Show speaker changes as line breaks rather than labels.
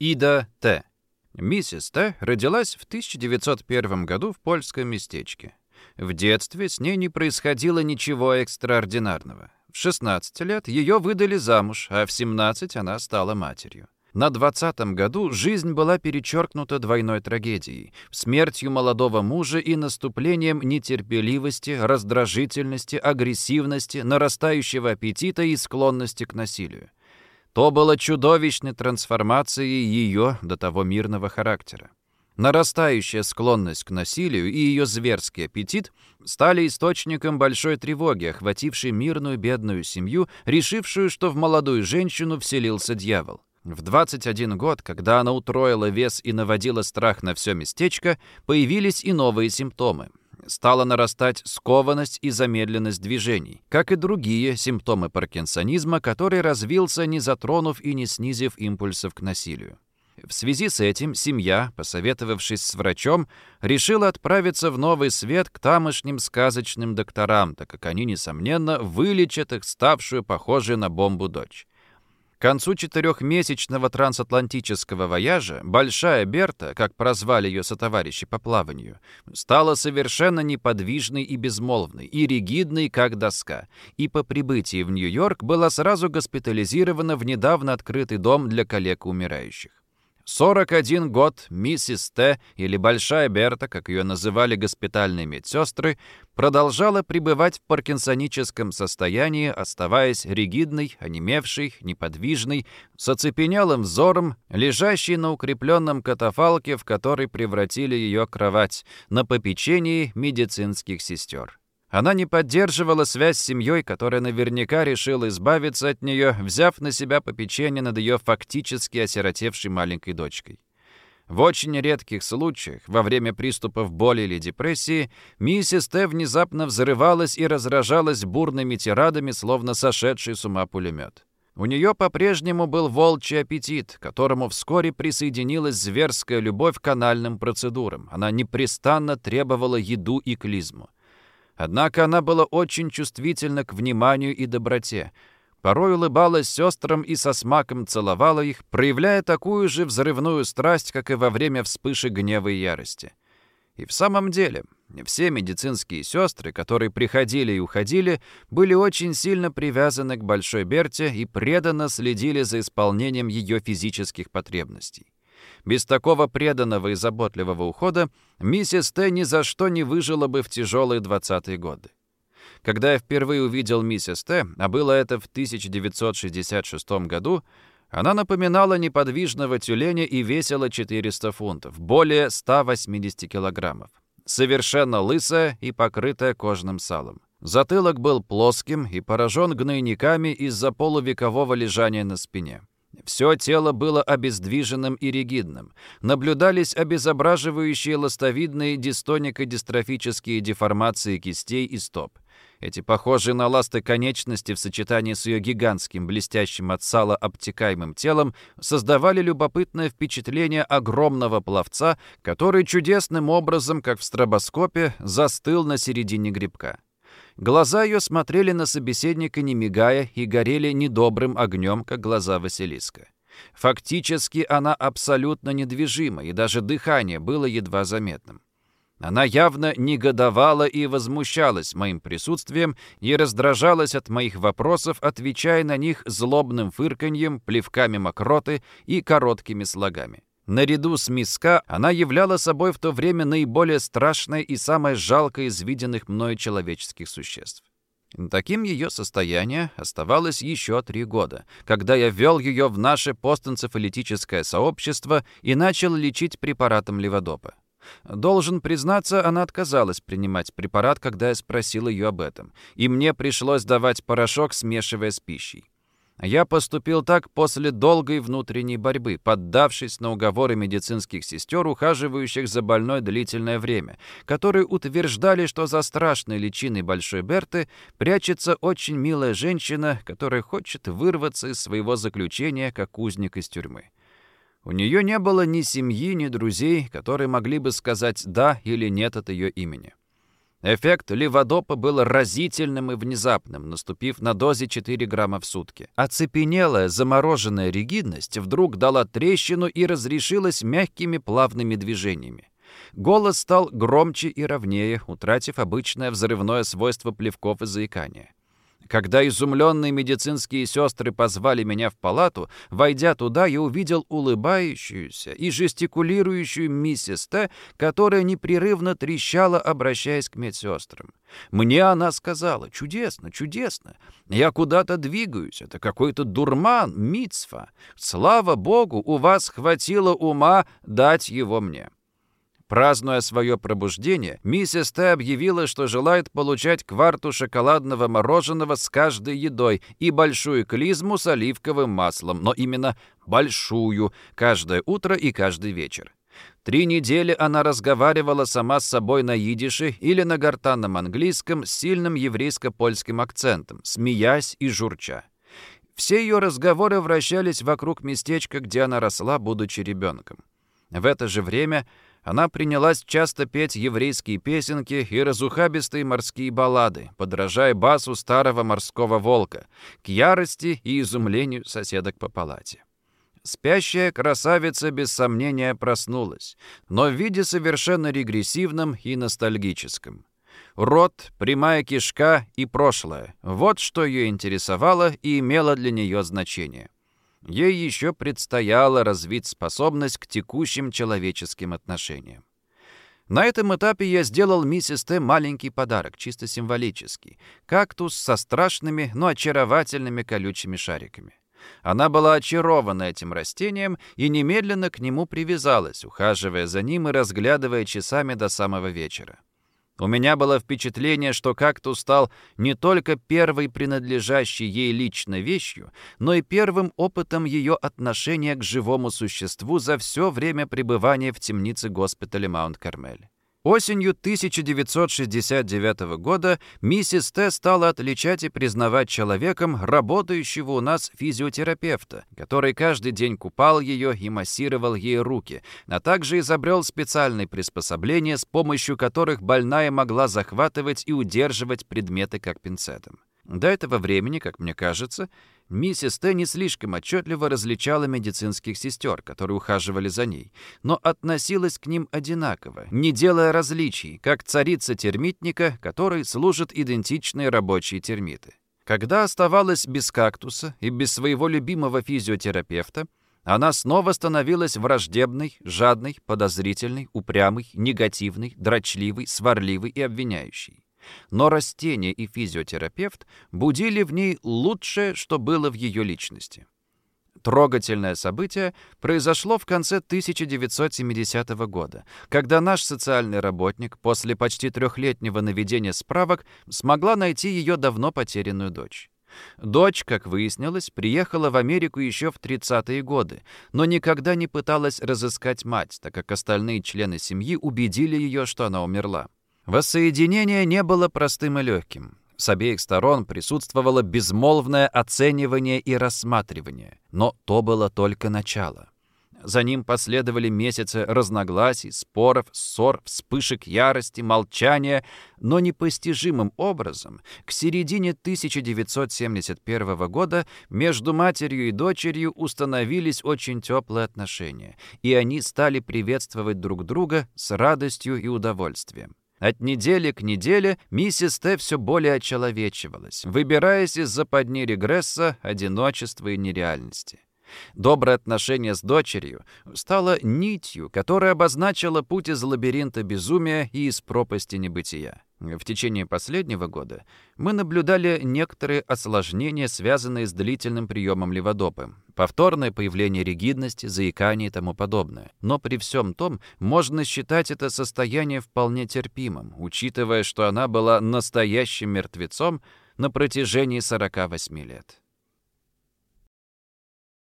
Ида Т. Миссис Т. родилась в 1901 году в польском местечке. В детстве с ней не происходило ничего экстраординарного. В 16 лет ее выдали замуж, а в 17 она стала матерью. На 20-м году жизнь была перечеркнута двойной трагедией – смертью молодого мужа и наступлением нетерпеливости, раздражительности, агрессивности, нарастающего аппетита и склонности к насилию. То было чудовищной трансформацией ее до того мирного характера. Нарастающая склонность к насилию и ее зверский аппетит стали источником большой тревоги, охватившей мирную бедную семью, решившую, что в молодую женщину вселился дьявол. В 21 год, когда она утроила вес и наводила страх на все местечко, появились и новые симптомы. Стала нарастать скованность и замедленность движений, как и другие симптомы паркинсонизма, который развился, не затронув и не снизив импульсов к насилию. В связи с этим семья, посоветовавшись с врачом, решила отправиться в новый свет к тамошним сказочным докторам, так как они, несомненно, вылечат их ставшую похожей на бомбу дочь. К концу четырехмесячного трансатлантического вояжа Большая Берта, как прозвали ее сотоварищи по плаванию, стала совершенно неподвижной и безмолвной, и ригидной, как доска, и по прибытии в Нью-Йорк была сразу госпитализирована в недавно открытый дом для коллег умирающих. 41 год миссис Т, или Большая Берта, как ее называли госпитальные медсестры, продолжала пребывать в паркинсоническом состоянии, оставаясь ригидной, онемевшей, неподвижной, с оцепенелым взором, лежащей на укрепленном катафалке, в который превратили ее кровать, на попечении медицинских сестер. Она не поддерживала связь с семьей, которая наверняка решила избавиться от нее, взяв на себя попечение над ее фактически осиротевшей маленькой дочкой. В очень редких случаях, во время приступов боли или депрессии, миссис Т. внезапно взрывалась и разражалась бурными тирадами, словно сошедший с ума пулемет. У нее по-прежнему был волчий аппетит, которому вскоре присоединилась зверская любовь к канальным процедурам. Она непрестанно требовала еду и клизму. Однако она была очень чувствительна к вниманию и доброте. Порой улыбалась сестрам и со смаком целовала их, проявляя такую же взрывную страсть, как и во время вспышек гнева и ярости. И в самом деле, все медицинские сестры, которые приходили и уходили, были очень сильно привязаны к Большой Берте и преданно следили за исполнением ее физических потребностей. Без такого преданного и заботливого ухода миссис Т. ни за что не выжила бы в тяжелые 20-е годы. Когда я впервые увидел миссис Т., а было это в 1966 году, она напоминала неподвижного тюленя и весила 400 фунтов, более 180 килограммов. Совершенно лысая и покрытая кожным салом. Затылок был плоским и поражен гнойниками из-за полувекового лежания на спине. Все тело было обездвиженным и ригидным. Наблюдались обезображивающие ластовидные дистонико-дистрофические деформации кистей и стоп. Эти похожие на ласты конечности в сочетании с ее гигантским блестящим от сала обтекаемым телом создавали любопытное впечатление огромного пловца, который чудесным образом, как в стробоскопе, застыл на середине грибка. Глаза ее смотрели на собеседника, не мигая, и горели недобрым огнем, как глаза Василиска. Фактически она абсолютно недвижима, и даже дыхание было едва заметным. Она явно негодовала и возмущалась моим присутствием и раздражалась от моих вопросов, отвечая на них злобным фырканьем, плевками мокроты и короткими слогами. Наряду с Миска она являла собой в то время наиболее страшное и самое жалкое из виденных мною человеческих существ. Таким ее состояние оставалось еще три года, когда я ввел ее в наше постэнцефалитическое сообщество и начал лечить препаратом леводопа. Должен признаться, она отказалась принимать препарат, когда я спросил ее об этом, и мне пришлось давать порошок, смешивая с пищей. Я поступил так после долгой внутренней борьбы, поддавшись на уговоры медицинских сестер, ухаживающих за больной длительное время, которые утверждали, что за страшной личиной Большой Берты прячется очень милая женщина, которая хочет вырваться из своего заключения, как узник из тюрьмы. У нее не было ни семьи, ни друзей, которые могли бы сказать «да» или «нет» от ее имени. Эффект леводопа был разительным и внезапным, наступив на дозе 4 грамма в сутки. Оцепенелая, замороженная ригидность вдруг дала трещину и разрешилась мягкими плавными движениями. Голос стал громче и ровнее, утратив обычное взрывное свойство плевков и заикания. Когда изумленные медицинские сестры позвали меня в палату, войдя туда, я увидел улыбающуюся и жестикулирующую миссис Т, которая непрерывно трещала, обращаясь к медсестрам. Мне она сказала, чудесно, чудесно, я куда-то двигаюсь, это какой-то дурман, мицфа. Слава богу, у вас хватило ума дать его мне. Празднуя свое пробуждение, миссис Т. объявила, что желает получать кварту шоколадного мороженого с каждой едой и большую клизму с оливковым маслом, но именно большую, каждое утро и каждый вечер. Три недели она разговаривала сама с собой на идише или на гортанном английском с сильным еврейско-польским акцентом, смеясь и журча. Все ее разговоры вращались вокруг местечка, где она росла, будучи ребенком. В это же время она принялась часто петь еврейские песенки и разухабистые морские баллады, подражая басу старого морского волка, к ярости и изумлению соседок по палате. Спящая красавица без сомнения проснулась, но в виде совершенно регрессивном и ностальгическом. Рот, прямая кишка и прошлое — вот что ее интересовало и имело для нее значение. Ей еще предстояло развить способность к текущим человеческим отношениям. На этом этапе я сделал миссис Т. маленький подарок, чисто символический. Кактус со страшными, но очаровательными колючими шариками. Она была очарована этим растением и немедленно к нему привязалась, ухаживая за ним и разглядывая часами до самого вечера. У меня было впечатление, что кактус стал не только первой принадлежащей ей лично вещью, но и первым опытом ее отношения к живому существу за все время пребывания в темнице госпиталя Маунт-Кармель. Осенью 1969 года миссис Т. стала отличать и признавать человеком, работающего у нас физиотерапевта, который каждый день купал ее и массировал ей руки, а также изобрел специальные приспособления, с помощью которых больная могла захватывать и удерживать предметы как пинцетом. До этого времени, как мне кажется, миссис Т. не слишком отчетливо различала медицинских сестер, которые ухаживали за ней, но относилась к ним одинаково, не делая различий, как царица термитника, которой служат идентичные рабочие термиты. Когда оставалась без кактуса и без своего любимого физиотерапевта, она снова становилась враждебной, жадной, подозрительной, упрямой, негативной, дрочливой, сварливой и обвиняющей но растение и физиотерапевт будили в ней лучшее, что было в ее личности. Трогательное событие произошло в конце 1970 года, когда наш социальный работник после почти трехлетнего наведения справок смогла найти ее давно потерянную дочь. Дочь, как выяснилось, приехала в Америку еще в 30-е годы, но никогда не пыталась разыскать мать, так как остальные члены семьи убедили ее, что она умерла. Воссоединение не было простым и легким. С обеих сторон присутствовало безмолвное оценивание и рассматривание, но то было только начало. За ним последовали месяцы разногласий, споров, ссор, вспышек ярости, молчания, но непостижимым образом к середине 1971 года между матерью и дочерью установились очень теплые отношения, и они стали приветствовать друг друга с радостью и удовольствием. От недели к неделе миссис Т. все более очеловечивалась, выбираясь из западни регресса, одиночества и нереальности. Доброе отношение с дочерью стало нитью, которая обозначила путь из лабиринта безумия и из пропасти небытия. В течение последнего года мы наблюдали некоторые осложнения, связанные с длительным приемом леводопы, повторное появление ригидности, заикания и тому подобное. Но при всем том можно считать это состояние вполне терпимым, учитывая, что она была настоящим мертвецом на протяжении 48 лет.